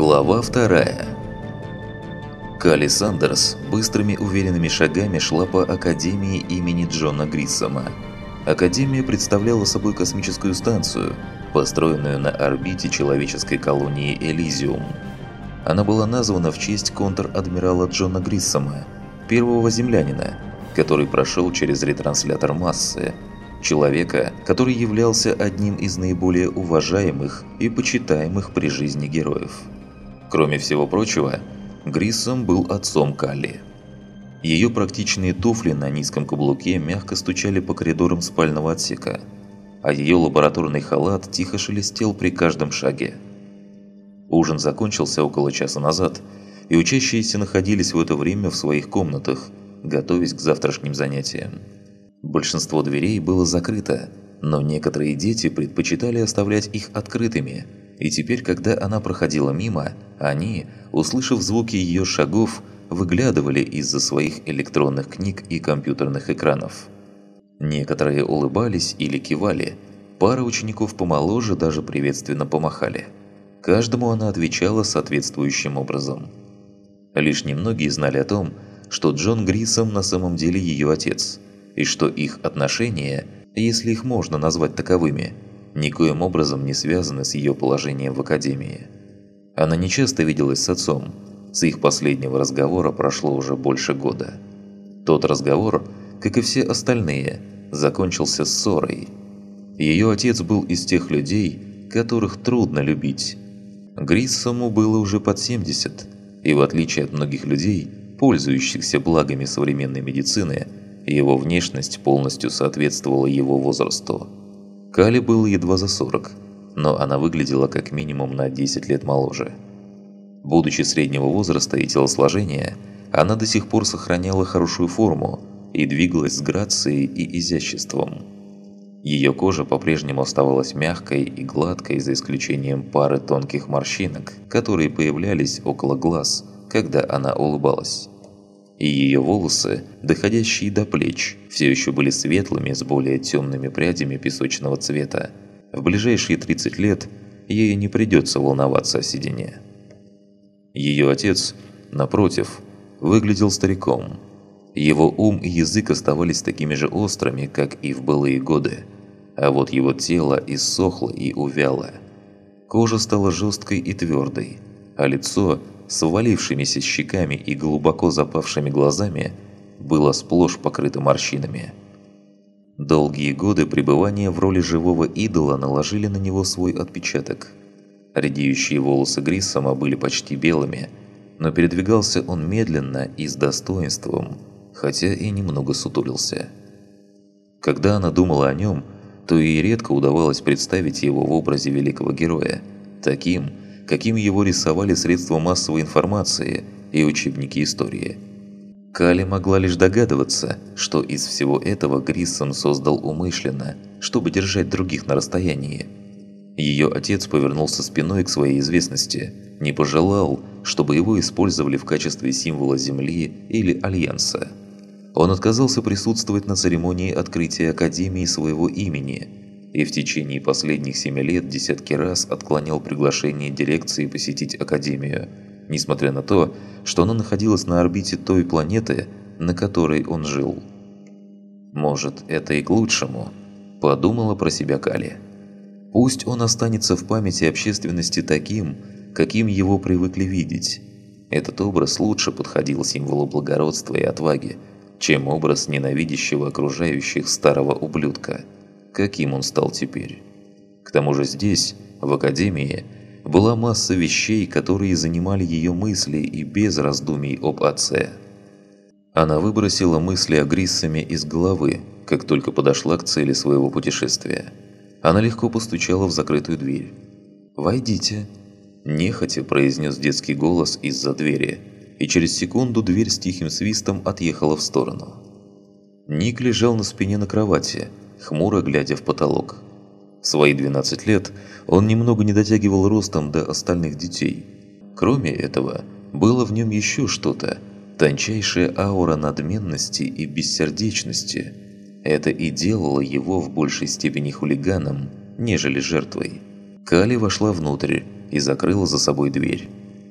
Глава вторая. Калли Сандерс быстрыми уверенными шагами шла по Академии имени Джона Гриссома. Академия представляла собой космическую станцию, построенную на орбите человеческой колонии Элизиум. Она была названа в честь контр-адмирала Джона Гриссома, первого землянина, который прошел через ретранслятор массы, человека, который являлся одним из наиболее уважаемых и почитаемых при жизни героев. Кроме всего прочего, Гриссом был отцом Калли. Ее практичные туфли на низком каблуке мягко стучали по коридорам спального отсека, а ее лабораторный халат тихо шелестел при каждом шаге. Ужин закончился около часа назад, и учащиеся находились в это время в своих комнатах, готовясь к завтрашним занятиям. Большинство дверей было закрыто, но некоторые дети предпочитали оставлять их открытыми, и теперь, когда она проходила мимо, они, услышав звуки ее шагов, выглядывали из-за своих электронных книг и компьютерных экранов. Некоторые улыбались или кивали, пара учеников помоложе даже приветственно помахали. Каждому она отвечала соответствующим образом. Лишь немногие знали о том, что Джон Грисом на самом деле ее отец – и что их отношения, если их можно назвать таковыми, никоим образом не связаны с ее положением в академии. Она нечасто виделась с отцом, с их последнего разговора прошло уже больше года. Тот разговор, как и все остальные, закончился ссорой. Ее отец был из тех людей, которых трудно любить. Гриссому было уже под 70, и в отличие от многих людей, пользующихся благами современной медицины, его внешность полностью соответствовала его возрасту. Кали было едва за 40, но она выглядела как минимум на 10 лет моложе. Будучи среднего возраста и телосложения, она до сих пор сохраняла хорошую форму и двигалась с грацией и изяществом. Ее кожа по-прежнему оставалась мягкой и гладкой за исключением пары тонких морщинок, которые появлялись около глаз, когда она улыбалась и ее волосы, доходящие до плеч, все еще были светлыми с более темными прядями песочного цвета. В ближайшие 30 лет ей не придется волноваться о седине. Ее отец, напротив, выглядел стариком. Его ум и язык оставались такими же острыми, как и в былые годы, а вот его тело иссохло и увяло. Кожа стала жесткой и твердой, а лицо – с увалившимися щеками и глубоко запавшими глазами, было сплошь покрыто морщинами. Долгие годы пребывания в роли живого идола наложили на него свой отпечаток. Редеющие волосы Гриссома были почти белыми, но передвигался он медленно и с достоинством, хотя и немного сутулился. Когда она думала о нем, то ей редко удавалось представить его в образе великого героя, таким, каким его рисовали средства массовой информации и учебники истории. Кали могла лишь догадываться, что из всего этого Гриссон создал умышленно, чтобы держать других на расстоянии. Ее отец повернулся спиной к своей известности, не пожелал, чтобы его использовали в качестве символа Земли или Альянса. Он отказался присутствовать на церемонии открытия Академии своего имени – и в течение последних семи лет десятки раз отклонял приглашение дирекции посетить Академию, несмотря на то, что она находилась на орбите той планеты, на которой он жил. «Может, это и к лучшему», – подумала про себя Кали. «Пусть он останется в памяти общественности таким, каким его привыкли видеть. Этот образ лучше подходил символу благородства и отваги, чем образ ненавидящего окружающих старого ублюдка» каким он стал теперь. К тому же здесь, в Академии, была масса вещей, которые занимали ее мысли и без раздумий об отце. Она выбросила мысли о Гриссами из головы, как только подошла к цели своего путешествия. Она легко постучала в закрытую дверь. «Войдите», – нехотя произнес детский голос из-за двери, и через секунду дверь с тихим свистом отъехала в сторону. Ник лежал на спине на кровати – хмуро глядя в потолок. В свои 12 лет он немного не дотягивал ростом до остальных детей. Кроме этого, было в нем еще что-то, тончайшая аура надменности и бессердечности. Это и делало его в большей степени хулиганом, нежели жертвой. Кали вошла внутрь и закрыла за собой дверь.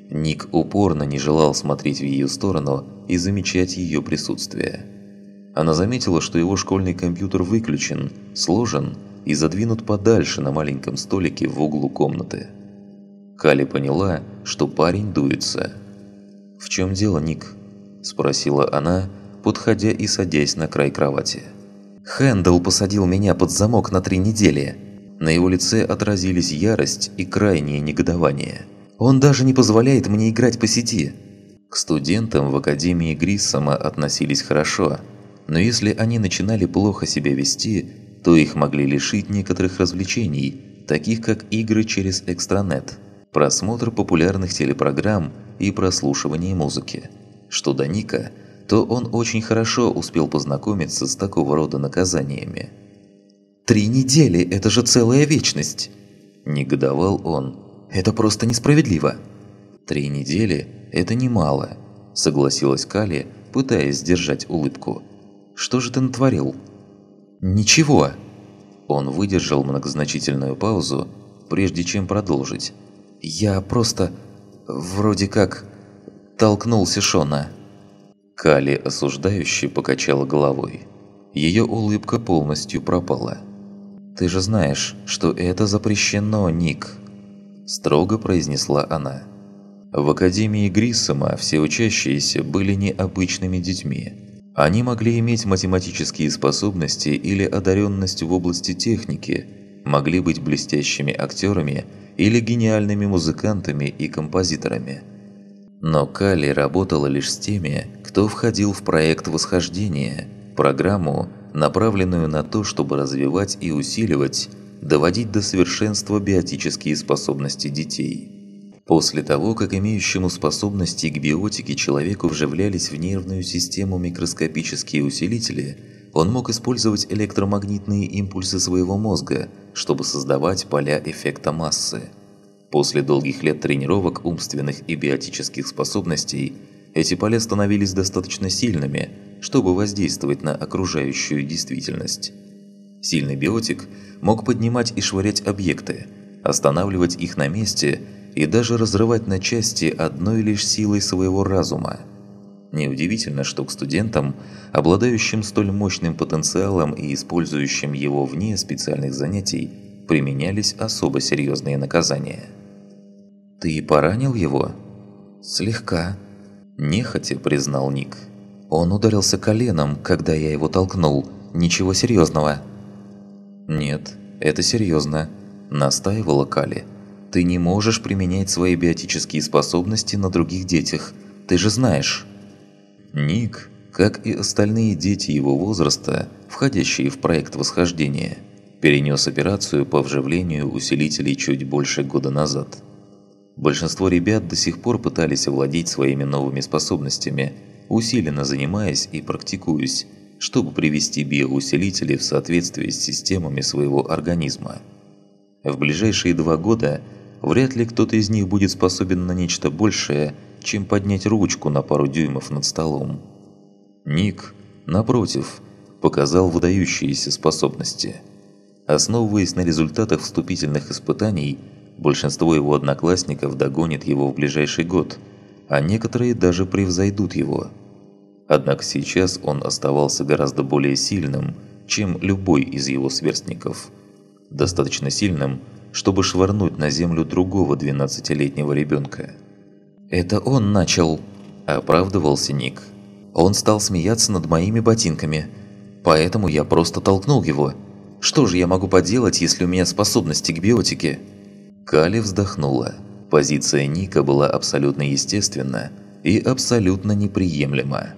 Ник упорно не желал смотреть в ее сторону и замечать ее присутствие. Она заметила, что его школьный компьютер выключен, сложен и задвинут подальше на маленьком столике в углу комнаты. Кали поняла, что парень дуется. «В чем дело, Ник?» – спросила она, подходя и садясь на край кровати. «Хэндл посадил меня под замок на три недели». На его лице отразились ярость и крайнее негодование. «Он даже не позволяет мне играть по сети». К студентам в Академии Гриссома относились хорошо, но если они начинали плохо себя вести, то их могли лишить некоторых развлечений, таких как игры через экстранет, просмотр популярных телепрограмм и прослушивание музыки. Что до Ника, то он очень хорошо успел познакомиться с такого рода наказаниями. «Три недели – это же целая вечность!» – негодовал он. «Это просто несправедливо!» «Три недели – это немало», – согласилась Кали, пытаясь сдержать улыбку. «Что же ты натворил?» «Ничего!» Он выдержал многозначительную паузу, прежде чем продолжить. «Я просто... вроде как... толкнулся Шона». Кали осуждающе покачала головой. Ее улыбка полностью пропала. «Ты же знаешь, что это запрещено, Ник!» Строго произнесла она. В Академии Гриссома все учащиеся были необычными детьми. Они могли иметь математические способности или одаренность в области техники, могли быть блестящими актерами или гениальными музыкантами и композиторами. Но Кали работала лишь с теми, кто входил в проект восхождения, программу, направленную на то, чтобы развивать и усиливать, доводить до совершенства биотические способности детей. После того, как имеющему способности к биотике человеку вживлялись в нервную систему микроскопические усилители, он мог использовать электромагнитные импульсы своего мозга, чтобы создавать поля эффекта массы. После долгих лет тренировок умственных и биотических способностей, эти поля становились достаточно сильными, чтобы воздействовать на окружающую действительность. Сильный биотик мог поднимать и швырять объекты, останавливать их на месте – и даже разрывать на части одной лишь силой своего разума. Неудивительно, что к студентам, обладающим столь мощным потенциалом и использующим его вне специальных занятий, применялись особо серьезные наказания. «Ты поранил его?» «Слегка», – нехотя признал Ник. «Он ударился коленом, когда я его толкнул. Ничего серьезного». «Нет, это серьезно», – настаивала Кали. Ты не можешь применять свои биотические способности на других детях. Ты же знаешь. Ник, как и остальные дети его возраста, входящие в проект восхождения, перенес операцию по вживлению усилителей чуть больше года назад. Большинство ребят до сих пор пытались овладеть своими новыми способностями, усиленно занимаясь и практикуясь, чтобы привести биоусилители в соответствие с системами своего организма. В ближайшие два года – вряд ли кто-то из них будет способен на нечто большее, чем поднять ручку на пару дюймов над столом. Ник, напротив, показал выдающиеся способности. Основываясь на результатах вступительных испытаний, большинство его одноклассников догонит его в ближайший год, а некоторые даже превзойдут его. Однако сейчас он оставался гораздо более сильным, чем любой из его сверстников. Достаточно сильным, чтобы швырнуть на землю другого 12-летнего ребенка. «Это он начал», – оправдывался Ник. «Он стал смеяться над моими ботинками, поэтому я просто толкнул его. Что же я могу поделать, если у меня способности к биотике?» Кали вздохнула. Позиция Ника была абсолютно естественна и абсолютно неприемлема.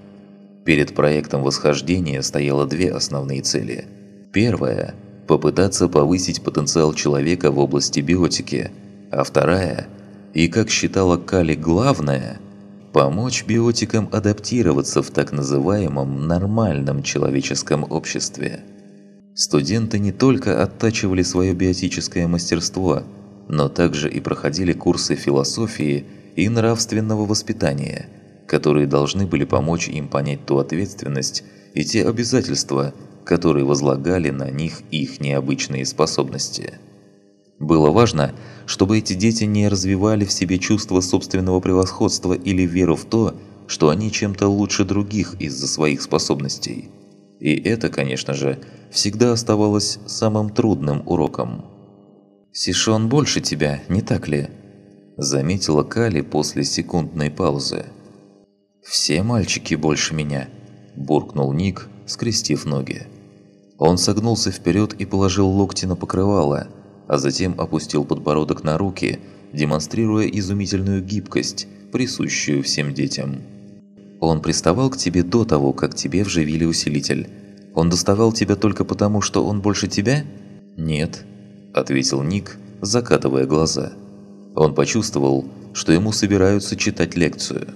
Перед проектом восхождения стояло две основные цели. Первая попытаться повысить потенциал человека в области биотики, а вторая, и как считала Кали главная, помочь биотикам адаптироваться в так называемом нормальном человеческом обществе. Студенты не только оттачивали свое биотическое мастерство, но также и проходили курсы философии и нравственного воспитания, которые должны были помочь им понять ту ответственность и те обязательства, которые возлагали на них их необычные способности. Было важно, чтобы эти дети не развивали в себе чувство собственного превосходства или веру в то, что они чем-то лучше других из-за своих способностей. И это, конечно же, всегда оставалось самым трудным уроком. «Сишон больше тебя, не так ли?» – заметила Кали после секундной паузы. «Все мальчики больше меня», – буркнул Ник, скрестив ноги. Он согнулся вперед и положил локти на покрывало, а затем опустил подбородок на руки, демонстрируя изумительную гибкость, присущую всем детям. «Он приставал к тебе до того, как тебе вживили усилитель. Он доставал тебя только потому, что он больше тебя?» «Нет», – ответил Ник, закатывая глаза. Он почувствовал, что ему собираются читать лекцию.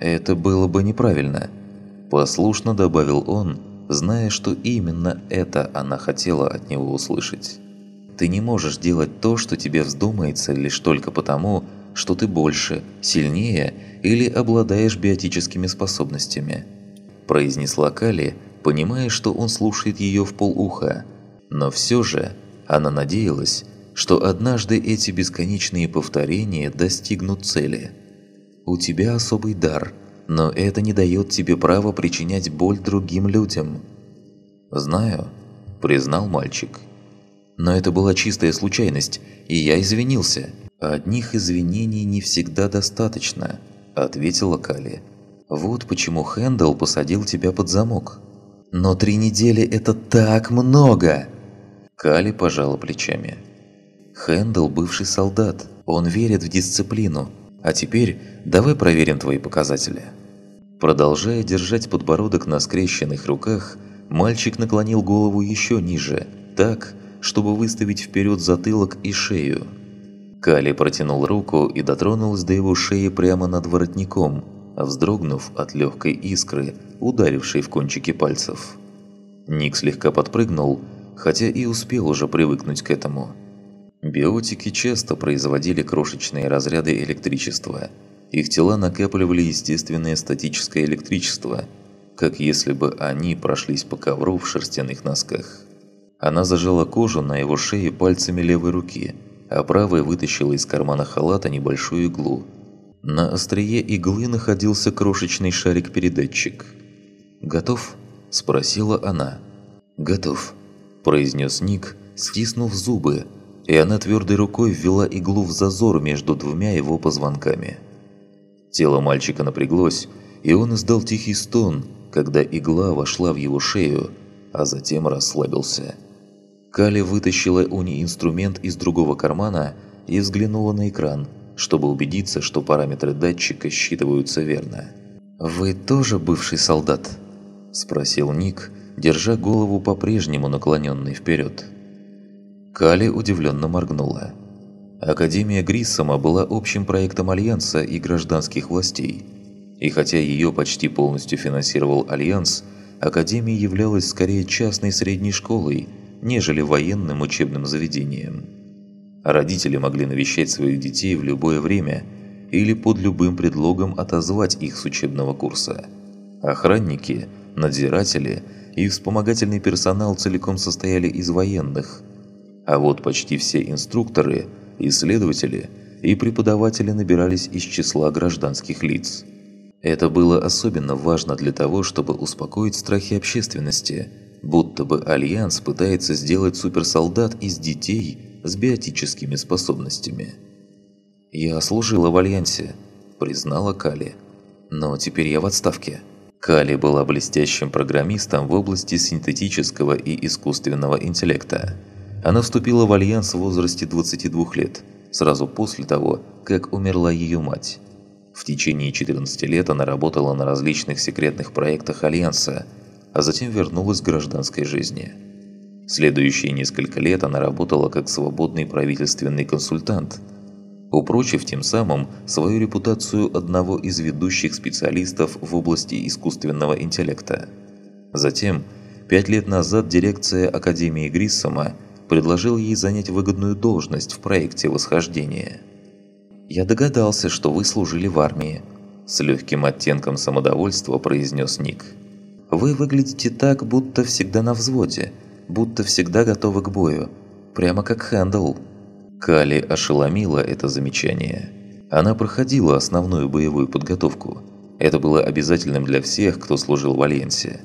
«Это было бы неправильно», – послушно добавил он, зная, что именно это она хотела от него услышать. «Ты не можешь делать то, что тебе вздумается лишь только потому, что ты больше, сильнее или обладаешь биотическими способностями», – произнесла Кали, понимая, что он слушает ее в полуха. Но все же она надеялась, что однажды эти бесконечные повторения достигнут цели. «У тебя особый дар, но это не дает тебе права причинять боль другим людям». «Знаю», – признал мальчик. «Но это была чистая случайность, и я извинился». «Одних извинений не всегда достаточно», – ответила Кали. «Вот почему Хэндл посадил тебя под замок». «Но три недели – это так много!» Кали пожала плечами. Хэндл – бывший солдат. Он верит в дисциплину. А теперь давай проверим твои показатели. Продолжая держать подбородок на скрещенных руках, мальчик наклонил голову еще ниже, так, чтобы выставить вперед затылок и шею. Кали протянул руку и дотронулась до его шеи прямо над воротником, вздрогнув от легкой искры, ударившей в кончики пальцев. Ник слегка подпрыгнул, хотя и успел уже привыкнуть к этому. Биотики часто производили крошечные разряды электричества. Их тела накапливали естественное статическое электричество, как если бы они прошлись по ковру в шерстяных носках. Она зажала кожу на его шее пальцами левой руки, а правой вытащила из кармана халата небольшую иглу. На острие иглы находился крошечный шарик-передатчик. «Готов?» – спросила она. «Готов», – произнес Ник, стиснув зубы, и она твердой рукой ввела иглу в зазор между двумя его позвонками. Тело мальчика напряглось, и он издал тихий стон, когда игла вошла в его шею, а затем расслабился. Кали вытащила уни инструмент из другого кармана и взглянула на экран, чтобы убедиться, что параметры датчика считываются верно. «Вы тоже бывший солдат?» – спросил Ник, держа голову по-прежнему наклоненной вперед. Кали удивленно моргнула. Академия Гриссома была общим проектом Альянса и гражданских властей. И хотя ее почти полностью финансировал Альянс, Академия являлась скорее частной средней школой, нежели военным учебным заведением. Родители могли навещать своих детей в любое время или под любым предлогом отозвать их с учебного курса. Охранники, надзиратели – и вспомогательный персонал целиком состояли из военных. А вот почти все инструкторы, исследователи и преподаватели набирались из числа гражданских лиц. Это было особенно важно для того, чтобы успокоить страхи общественности, будто бы Альянс пытается сделать суперсолдат из детей с биотическими способностями. «Я служила в Альянсе», – признала Кали. «Но теперь я в отставке». Кали была блестящим программистом в области синтетического и искусственного интеллекта. Она вступила в Альянс в возрасте 22 лет, сразу после того, как умерла ее мать. В течение 14 лет она работала на различных секретных проектах Альянса, а затем вернулась к гражданской жизни. Следующие несколько лет она работала как свободный правительственный консультант – упрочив тем самым свою репутацию одного из ведущих специалистов в области искусственного интеллекта. Затем, пять лет назад дирекция Академии Гриссома предложил ей занять выгодную должность в проекте восхождения. «Я догадался, что вы служили в армии», – с легким оттенком самодовольства произнес Ник. «Вы выглядите так, будто всегда на взводе, будто всегда готовы к бою, прямо как Хэндл». Кали ошеломило это замечание. Она проходила основную боевую подготовку. Это было обязательным для всех, кто служил в Альянсе.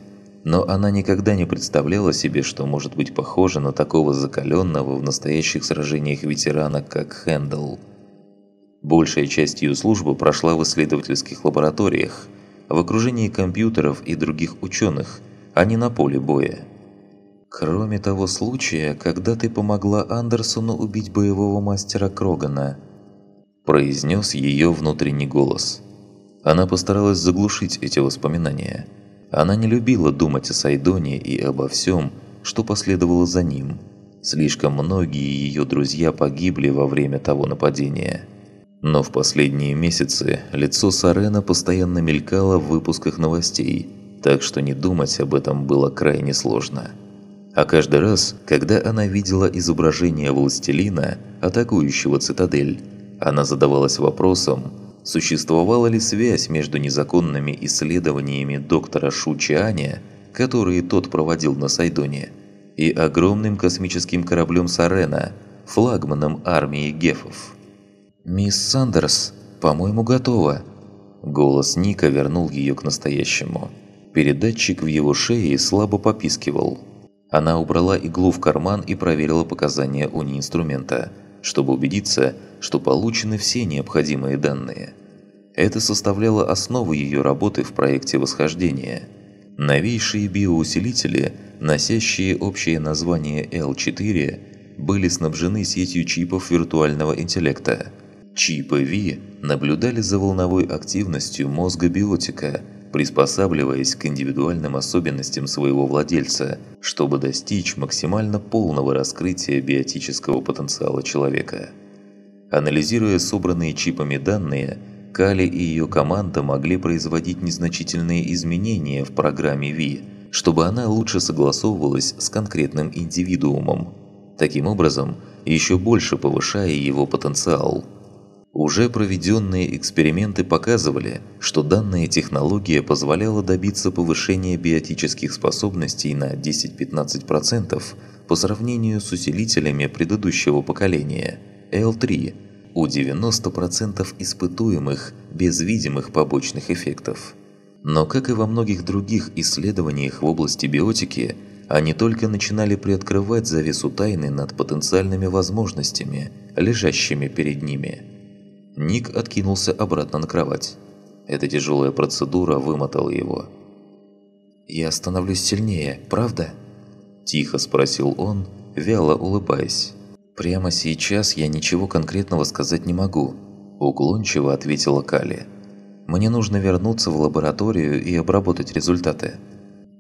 Но она никогда не представляла себе, что может быть похожа на такого закаленного в настоящих сражениях ветерана, как Хэндл. Большая часть ее службы прошла в исследовательских лабораториях, в окружении компьютеров и других ученых, а не на поле боя. Кроме того случая, когда ты помогла Андерсону убить боевого мастера Крогана, произнес ее внутренний голос. Она постаралась заглушить эти воспоминания. Она не любила думать о Сайдоне и обо всем, что последовало за ним. Слишком многие ее друзья погибли во время того нападения. Но в последние месяцы лицо Сарена постоянно мелькало в выпусках новостей, так что не думать об этом было крайне сложно. А каждый раз, когда она видела изображение властелина, атакующего цитадель, она задавалась вопросом, существовала ли связь между незаконными исследованиями доктора Шучианя, которые тот проводил на Сайдоне, и огромным космическим кораблем Сарена, флагманом армии Гефов. «Мисс Сандерс, по-моему, готова». Голос Ника вернул ее к настоящему. Передатчик в его шее слабо попискивал. Она убрала иглу в карман и проверила показания уни-инструмента, чтобы убедиться, что получены все необходимые данные. Это составляло основу ее работы в проекте восхождения. Новейшие биоусилители, носящие общее название L4, были снабжены сетью чипов виртуального интеллекта. Чипы V наблюдали за волновой активностью мозга биотика – приспосабливаясь к индивидуальным особенностям своего владельца, чтобы достичь максимально полного раскрытия биотического потенциала человека. Анализируя собранные чипами данные, Кали и ее команда могли производить незначительные изменения в программе Ви, чтобы она лучше согласовывалась с конкретным индивидуумом, таким образом еще больше повышая его потенциал – уже проведенные эксперименты показывали, что данная технология позволяла добиться повышения биотических способностей на 10-15% по сравнению с усилителями предыдущего поколения L3 у 90% испытуемых без видимых побочных эффектов. Но как и во многих других исследованиях в области биотики, они только начинали приоткрывать завесу тайны над потенциальными возможностями, лежащими перед ними – Ник откинулся обратно на кровать. Эта тяжелая процедура вымотала его. «Я становлюсь сильнее, правда?» Тихо спросил он, вяло улыбаясь. «Прямо сейчас я ничего конкретного сказать не могу», – уклончиво ответила Кали. «Мне нужно вернуться в лабораторию и обработать результаты».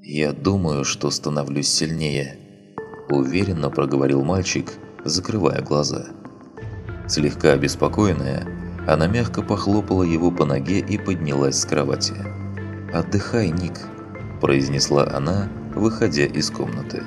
«Я думаю, что становлюсь сильнее», – уверенно проговорил мальчик, закрывая глаза. Слегка обеспокоенная, она мягко похлопала его по ноге и поднялась с кровати. «Отдыхай, Ник», – произнесла она, выходя из комнаты.